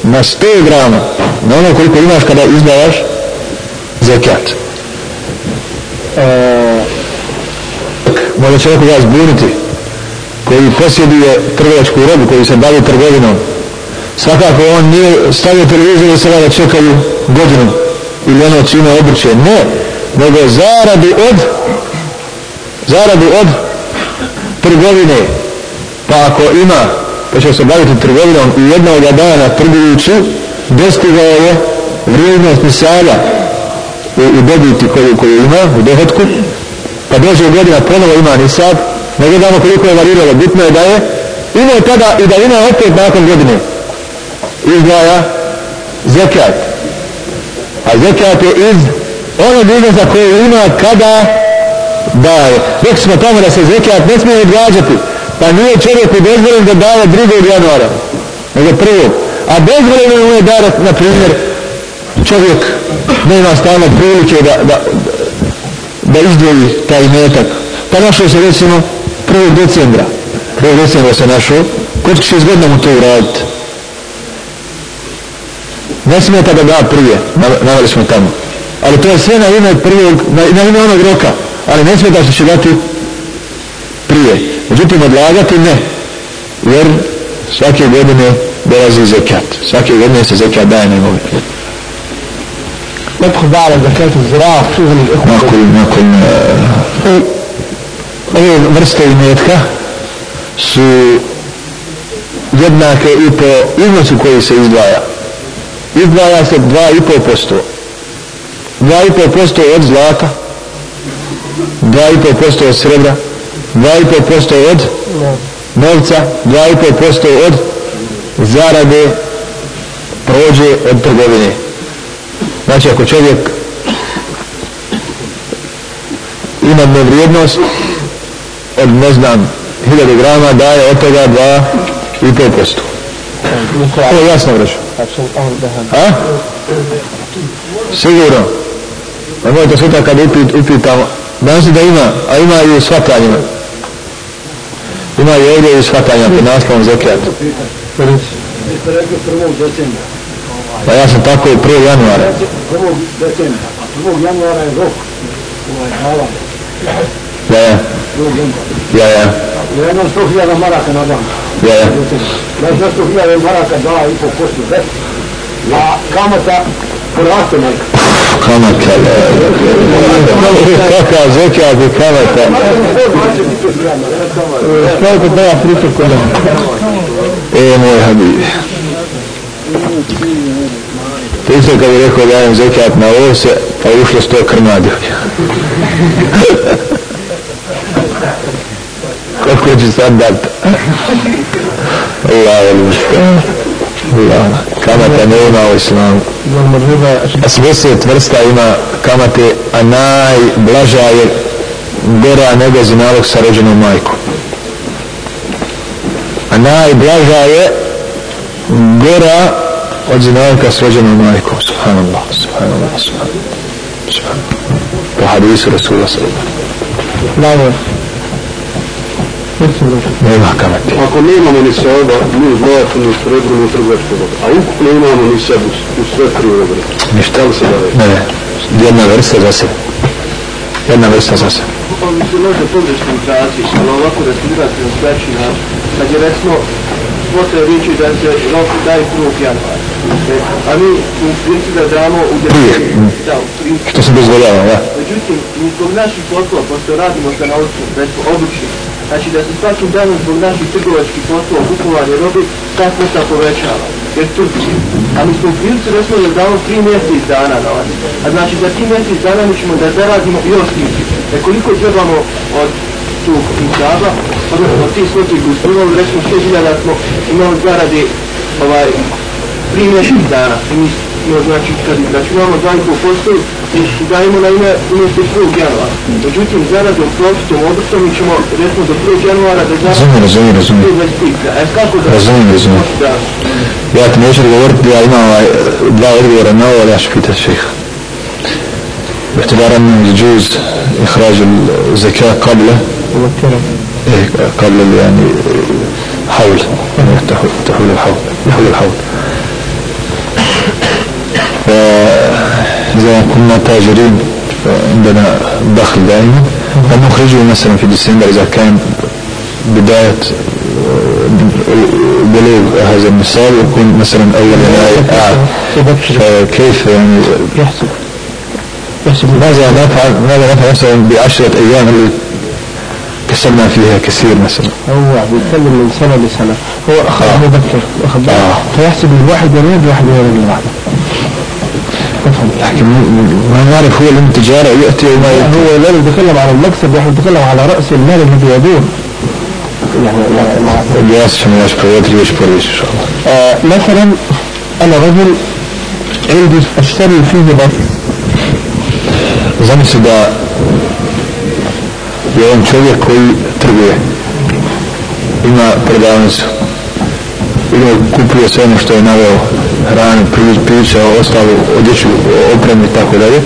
Na 100 grama. Na ono koliko imaš kada izdajaš zekat. E, može čovjek vas buniti koji posjeduje trgovačku robu, koji se bavi trgovinom. Svakako on nije stavio televizor i sada da čekaju godinu ili ono čime obrće. Ne, nego zaradi od zaradu od trgovine. Pa ako ima, pa će se baviti trgovinom i jednog dana trgujući, dostigao je vrijednost misala u, u dobiti koju, koju ima, u dohodku, pa dođe godina ponovo ima nisab, ne gledamo koliko je variralo, bitno je da je imao tada i da ima opet nakon godine. Izdvaja zekat a zekat je iz ono biznesa koje ima kada daje. Rekli smo tamo da se zekat ne smije odgađati pa nije čovjeku dozvoljen da daje 2. januara nego prvog a dozvoljeno mu je darat na primjer čovjek nema stalno prilike da, da, da izdvoji taj metak. Pa našao se recimo 1. decembra 1. decembra se našao ko će se zgodno mu to uraditi ne smeta da da prije navali smo tamo ali to je sve na ime prvog na, na ime onog roka ali ne smeta što će dati prije međutim odlagati ne jer svake godine dolazi zekat svake godine se zekat daje na imovinu ندخل بقى على زكاة الزراعة في شغل الإخوة nakon, nakon uh, ove vrste imetka su jednake i po iznosu koji se izdvaja. Izdvaja se 2,5% 2,5% od zlata 2,5% od srebra 2,5% od novca 2,5% od zarade prođe od trgovine. Znači ako čovjek ima nevrijednost od ne znam 1000 grama daje od toga 2,5% to je jasno vreću a? sigurno a mojte sutra kad upit, upitamo danas da ima, a ima i u shvatanjima ima i ovdje i u shvatanjima pod naslovom zekijat pa ja sam tako i 1. januara 1. decembra a 1. januara je rok ovaj hvala Da, da ja ja. Ja imam 100.000 maraka na dan. Ja ja. Ja za 100.000 maraka da i po postu bez a kamata poraste majka. Kamata kakav zekijat i kamata? Koliko treba fritu kod e moj habib. To isto kad bi rekao dajem zekijat na ovose pa je ušlo sto krmadi Kako ću sad dat Allah Allah. Kamata nema u islamu. Sve se tvrsta ima kamate a najblaža je gora nego zinalog sa rođenom majkom. A najblaža je gora od zinalka sa rođenom majkom. Subhanallah subhanallah subhanallah subhanallah. Po hadisu Rasulullah sallallahu nema kamate Ako nemamo ni seba, ni u zlatu, ni u srebru, ni u trgovačku robu, a ukupno imamo ni sebu u sve tri robe, ništa li se da ne, jedna vrsta za sebe jedna vrsta za sebe On se može pogrešno izraziti, ali ovako da se izrazi na sveći način. Kad je recimo, postoje riječi da se rok daje 1. januara. A mi u principu da damo u Prije. Da, u principu. što se dozvoljava, ja Međutim, mi zbog naših poslova, pošto radimo sa naučnim, recimo običnim, znači da se svaki dan zbog naših trgovačkih poslova kupovanje robi ta kvota povećava. Jer Turci. A mi smo u prilici da smo da damo tri mjesec dana na vas. A znači za tri mjesec dana mi ćemo da zaradimo još niti. E koliko trebamo od tu insaba, odnosno od tih svojih gustura, recimo 6000 smo imali zarade ovaj, tri mjesec dana. I mi smo, znači, kad izračunamo 2,5%, mi dajemo na ime umjesto 1. januara. Međutim, zaradom, profitom, obrtom, mi ćemo, recimo, do 1. januara da zaradimo Razumijem, razumijem, razumijem. 125. E kako da... Razumijem, razumijem. Da. Ja ti neću govoriti, ja imam ovaj, dva odgovora na ovo, ali ja ću pitati šeha. باعتبار أن يجوز إخراج الزكاة قبل إيه قبل يعني حول يعني تحول الحول يحول الحول فإذا كنا تاجرين عندنا دخل دائما فنخرجه مثلا في ديسمبر إذا كان بداية بلوغ هذا النصاب يكون مثلا أول يناير. آه، كيف يعني؟ يحسب. يحسب. ماذا نفعل؟ ماذا نفعل مثلا بعشرة أيام اللي كسبنا فيها كثير مثلا؟ هو بيتكلم من سنة لسنة. هو أخذ آه. مبكر. بالك آه. فيحسب الواحد يريد واحد يريد اللي لكن ما نعرف هو لم تجارة يأتي وما يأتي. هو لا يتكلم على المكسب يحب يتكلم على رأس المال الذي يدور. يعني شاء الله. آه مثلا أنا رجل عندي أشتري فيه بس Zamisli da je on čovjek koji trguje ima prodavnicu ili kupuje sve ono što je naveo hranu, pivuća, ostalu odjeću, opremu i tako dalje.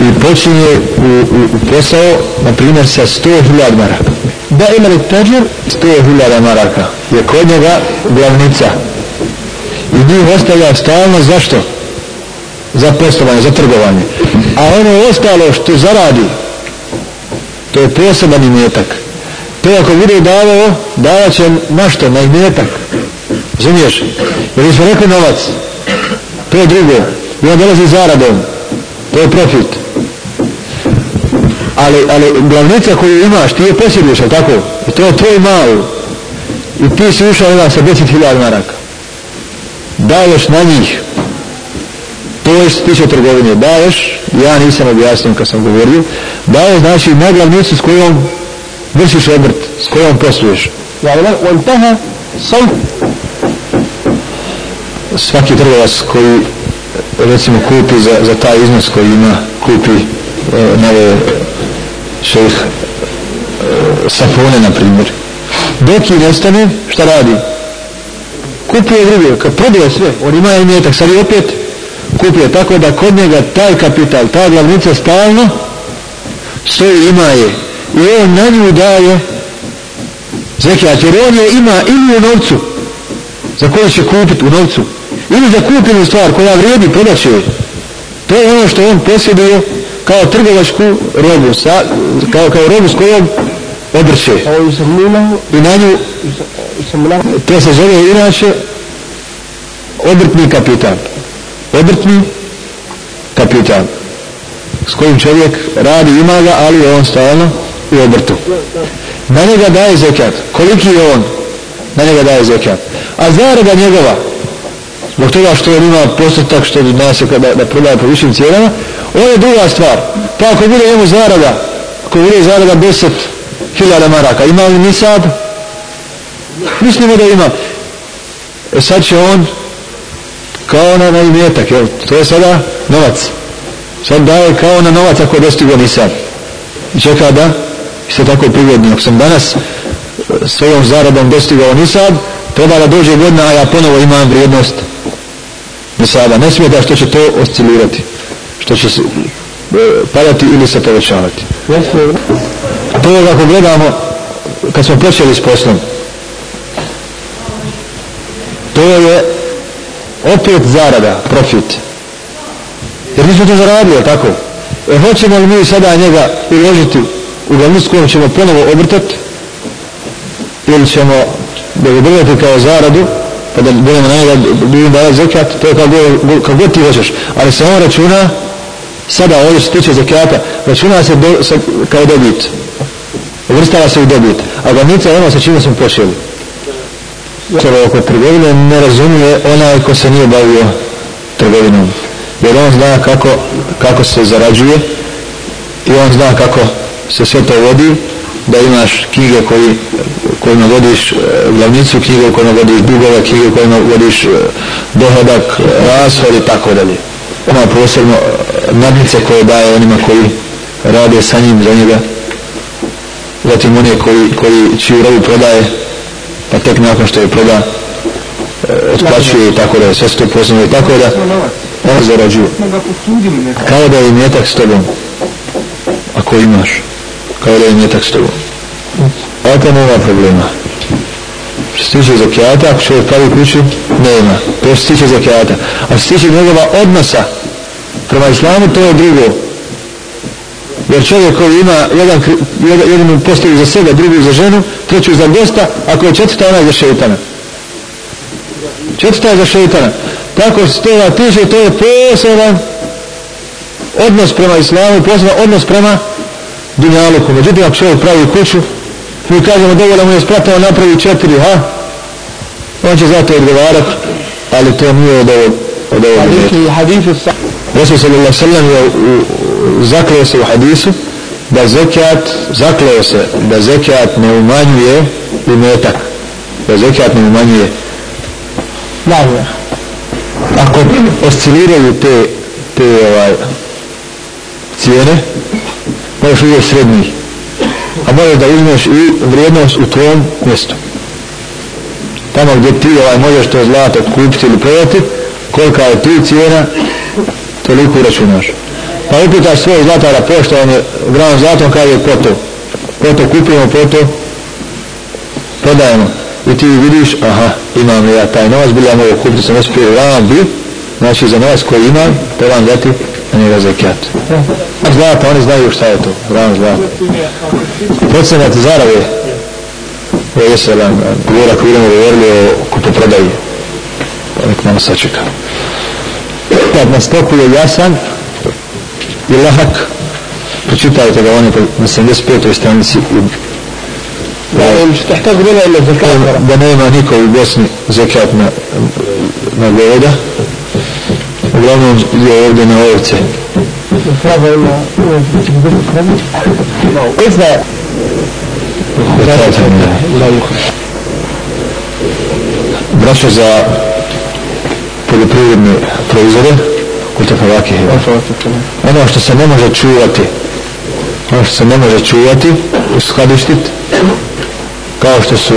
I počinje u, u, u posao, na primjer, sa 100.000 maraka. Da ima li tađer? 100.000 maraka. Je kod njega glavnica. I njih ostavlja stalno zašto? Za poslovanje, za trgovanje. A ono ostalo što zaradi, to je poseban imetak. To ako bude davao, davat će na što? Na imetak. Zumiješ? Jer mi smo rekli novac, to je drugo, i on dolazi zaradom, to je profit. Ali, ali glavnica koju imaš, ti je posjeduješ, ali tako? I to je tvoj mal. I ti si ušao ovaj sa 10.000 maraka. Daješ na njih. To je tiče trgovine. Daješ, ja nisam objasnio kad sam govorio, daješ znači na glavnicu s kojom vršiš obrt, s kojom posluješ. Ja, on taha, sol, Svaki trgovac koji recimo kupi za, za taj iznos koji ima, kupi e, nove šejh e, na primjer. Dok i nestane, šta radi? Kupuje druge, kad prodaje sve, on ima imetak, sad je opet kupuje, tako da kod njega taj kapital, ta glavnica stalno stoji, ima je. I on na nju daje zekijat, jer on je ima ili u novcu, za koje će kupiti u novcu, ili za kupimo stvar koja vrijedi prodaće to je ono što on posjeduje kao trgovačku robu sa, kao, kao robu s kojom obrće i na nju to se zove inače obrtni kapitan obrtni kapitan s kojim čovjek radi ima ga ali je on stalno u obrtu. Na njega daje zekat. Koliki je on? Na njega daje zekat. A zarada njegova zbog toga što on ima postotak što nas je da, da prodaje po višim cijenama, on je druga stvar. Pa ako bude njemu zarada, ako bude zarada 10.000 maraka, ima li nisab? Mislimo da ima. E sad će on kao na, na imetak, jel? To je sada novac. Sad daje kao na novac ako je dostigo nisab. I čeka da se tako prigodno. Ako sam danas e, svojom zaradom dostigao nisab, treba da dođe godina, a ja ponovo imam vrijednost nisaba. Ne smije da što će to oscilirati. Što će se e, padati ili se povećavati. To je ako gledamo kad smo počeli s poslom. To je opet zarada, profit. Jer mi smo to zaradili, tako? E, hoćemo li mi sada njega uložiti u glavnicu kojom ćemo ponovo obrtati ili ćemo da ga kao zaradu pa da budemo na njega budemo da zekat to je kao god, kao god ti hoćeš. Ali se on računa sada ovdje se tiče zekata računa se do, sa, kao dobit. Uvrstava se u dobit. A glavnica je ono sa čime smo počeli. Čelo oko trgovine ne razumije onaj ko se nije bavio trgovinom. Jer on zna kako, kako se zarađuje i on zna kako se sve to vodi da imaš knjige koji, kojima vodiš e, glavnicu knjige kojima vodiš dugove knjige kojima vodiš e, dohodak rashod i tako dalje. Ima posebno e, nadnice koje daje onima koji rade sa njim za njega. Zatim one koji, koji čiju robu prodaje pa tek nakon što je proda otplaćuje i tako da sve sto posebno i tako da on zarađuje. Kao da je imetak s tobom ako imaš kao da je imetak s tobom. Zakijata nema problema. Što se tiče zakijata ako čovjek pravi kuću nema. To je što se tiče zakijata. A što se tiče njegova odnosa prema islamu to je drugo. Jer čovjek koji ima jedan, jedan, jedan postavi za sebe drugi za ženu treću za gosta ako je četvrta ona je za šeitana. Četvrta je za šeitana. Tako se to tiče to je poseban odnos prema islamu poseban odnos prema dunjaluku. Međutim, ako čovjek pravi kuću, mi kažemo dovoljno mu je spratao napravi četiri, ha? On će zato odgovarati, ali to nije od ovog. Od ovog hadithu, Resul sallallahu sallam je zakleo se u hadisu da zekijat, zakleo se da zekijat ne umanjuje imetak. Da zekijat ne umanjuje. Da, da. Ako osciliraju te, te ovaj, cijene, možeš uvijek srednji. A možeš da uzmeš i vrijednost u tvojom mjestu. Tamo gdje ti ovaj možeš to zlato kupiti ili prodati kolika je tu cijena toliko računaš pa upitaš svoj zlatara pošto on je gram zlatom kaže poto poto kupimo poto prodajemo. I ti vidiš aha imam ja taj novac bili ja mogu kupiti sam uspio gram bi znači za novac koji imam trebam dati na njega zekijat a zlata oni znaju šta je to gram zlata procenat zarave ovo je se govora koji idemo govorili o kupoprodaji nek nam sačeka kad na stopu je jasan i lahak pročitajte ga oni na 75. stranici i يعني مش تحتاج منها الا الزكاه da nema niko u Bosni zekat na, na goveda uglavnom je ovdje na ovce. Krava ima ovce, da za poljoprivredne proizvode, kuće Havake. Ono što se ne može čuvati, ono što se ne može čuvati, uskladištit, kao što su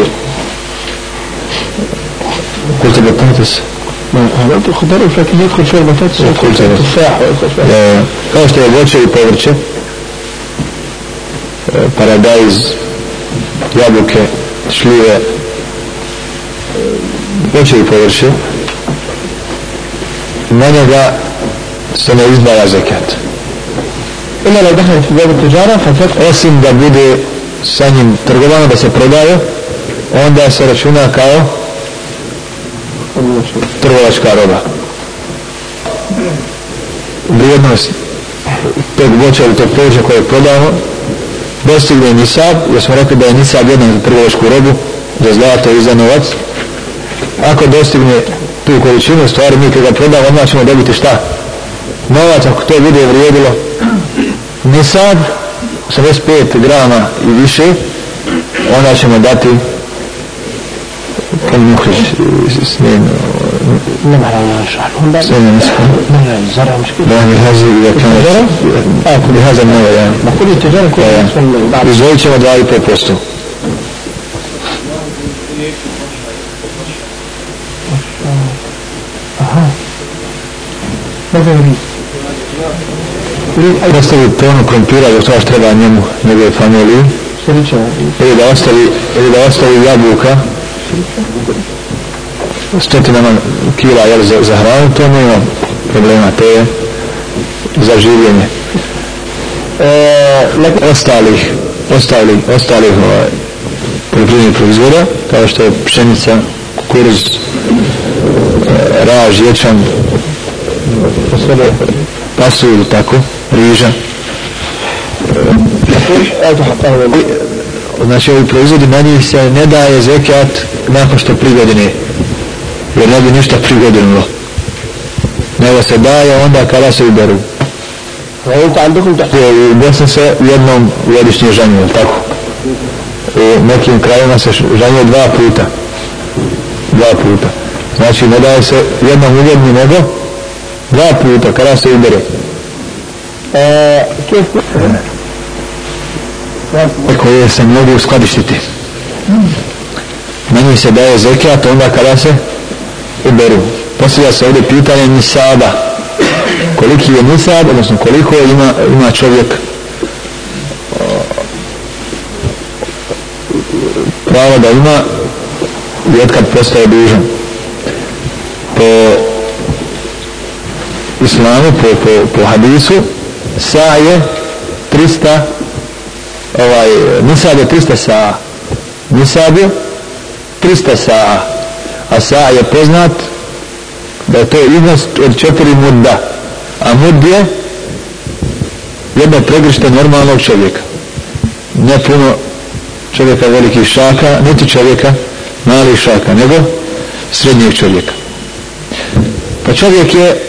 kuće Bekuntis, هذا خضار لكن يدخل فيها البطاطس يدخل فيها التفاح ويدخل فيها kao što je voće i povrće e, paradajz jabuke šljive e, voće i povrće na njega se ne izdvaja zekat إلا لو دخل في باب التجارة فتدخل osim da bude sa njim trgovano da se prodaje onda se računa kao trgovačka roba. Vrijednost tog voća ili tog povrća koje prodao dostigne nisab jer smo rekli da je nisab jedan za trgovačku robu za zlato i za novac. Ako dostigne tu količinu stvari mi kada prodamo odmah ćemo dobiti šta? Novac ako to bude vrijedilo. Nisab 85 grama i više onda ćemo dati كم مخرج سنين نعم على شعر سنين نصف لا الزرع مشكلة يعني هذه إذا كانت آه بهذا النوع يعني نقول التجارة كل نصف بعد Izvolit ćemo 2,5%. ماذا يريد؟ يريد أي Ostavi tonu krompira dok to što treba njemu, njegove familiji. سريشة Ili da ostavi, ili da ostavi jabuka. stotinama kila jel, za, za hranu, to nema problema, te je za življenje. E, neko ostalih, ostalih, ostalih ovaj, poljoprivrednih proizvoda, kao što je pšenica, kukuruz, e, raž, ječan, pasulj, tako, riža znači ovi proizvodi na njih se ne daje zekijat nakon što prigodine jer ne bi ništa prigodinilo nego se daje onda kada se uberu u Bosni e, se jednom godišnje ženio, tako? U nekim krajima se ženio dva puta. Dva puta. Znači, ne daje se jednom uvjedni nego dva puta, kada se ubere. E, kje koje se mogu uskladištiti. Na njih se daje zekijat onda kada se uberu. Poslija se ovdje pitanje nisaba. Koliki je nisab, odnosno koliko ima, ima čovjek uh, prava da ima i odkad postaje dužan. Po islamu, po, po, po hadisu, sa je 300 ovaj, nisab je 300 sa Nisab je 300 sa A sa je poznat da je to iznos od četiri mudda. A mud je jedno pregrište normalnog čovjeka. Ne puno čovjeka velikih šaka, niti čovjeka malih šaka, nego srednjeg čovjeka. Pa čovjek je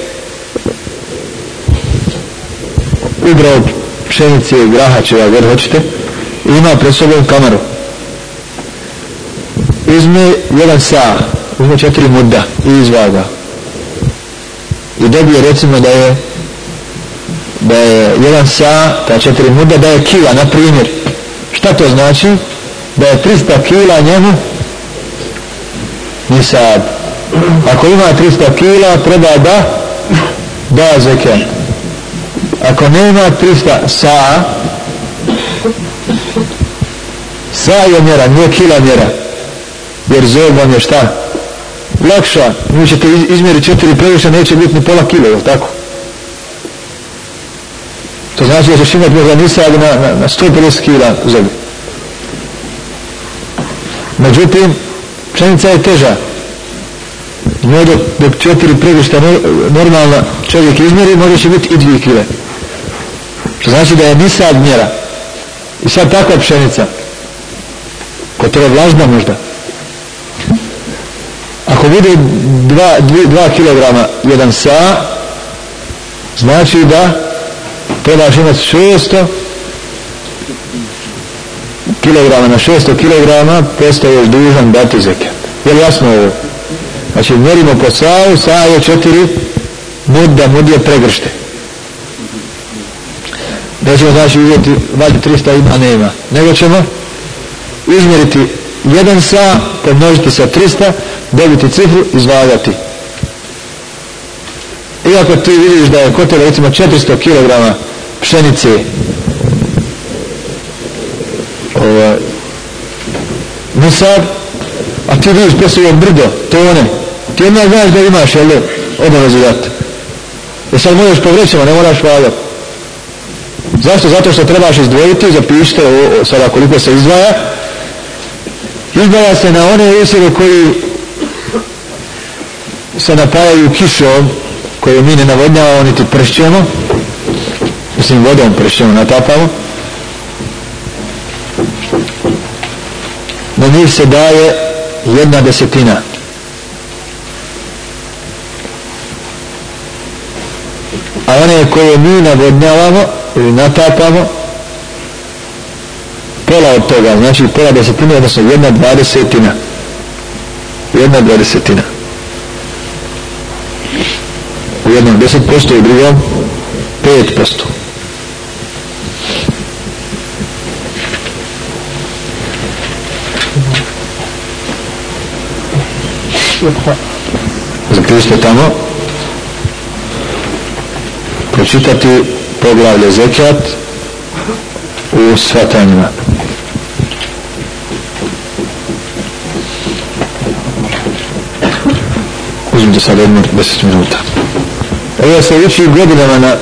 ubrao pšenice, graha, čega god hoćete, ima pred sobom kameru. Izme jedan sa, uzme četiri mudda i izvaga. I dobije recimo da je da je jedan sa, ta četiri muda, da je kila, na primjer. Šta to znači? Da je 300 kila njemu nisad. Ako ima 300 kila, treba da da zekat ako nema 300 sa, Sa je mjera, nije kila mjera. Jer zob vam je šta? Lakša, mi ćete izmjeriti četiri previše, neće biti ni pola kilo, jel tako? To znači da ćeš imati možda nisad na, na, na 150 kila zobi međutim pšenica je teža. Njoj dok, dok četiri previšta normalna čovjek izmjeri može će biti i dvije kile. Što znači da je nisad mjera. I sad takva pšenica. Kod tebe vlažna možda? Ako bude 2 kg jedan sa znači da trebaš imati 600 kg na 600 kg postaješ dužan dati zekat. Je li jasno ovo? Znači mjerimo po savu sa je 4 mudda mud je pregršte. Nećemo znači uzeti valjda 300 ima nema. Nego ćemo izmjeriti jedan sa pomnožiti sa 300 dobiti cifru izvagati. Iako ti vidiš da je kod tebe recimo 400 kg pšenice ovaj nisad a ti vidiš poslije brdo tone ti odmah znaš da imaš jel obavezu dati i e sad možeš po vrećama ne moraš vagati zašto? zato što trebaš izdvojiti zapišite o, o, sada koliko se izdvaja izdvaja se na one usjeve koji se napajaju kišom koju mi ne navodnjavamo niti pršćemo. Mislim vodom pršćemo natapamo na njih se daje jedna desetina. A one koje mi navodnjavamo ili natapamo pola od toga znači pola desetina odnosno jedna dvadesetina. Jedna dvadesetina. U jednom deset posto, u drugom pet posto. Zaključili smo tamo. Pročitati poglavlje zekat u svatanjima. Uzmite sad odmor 10 minuta. Ovo se uči godinama na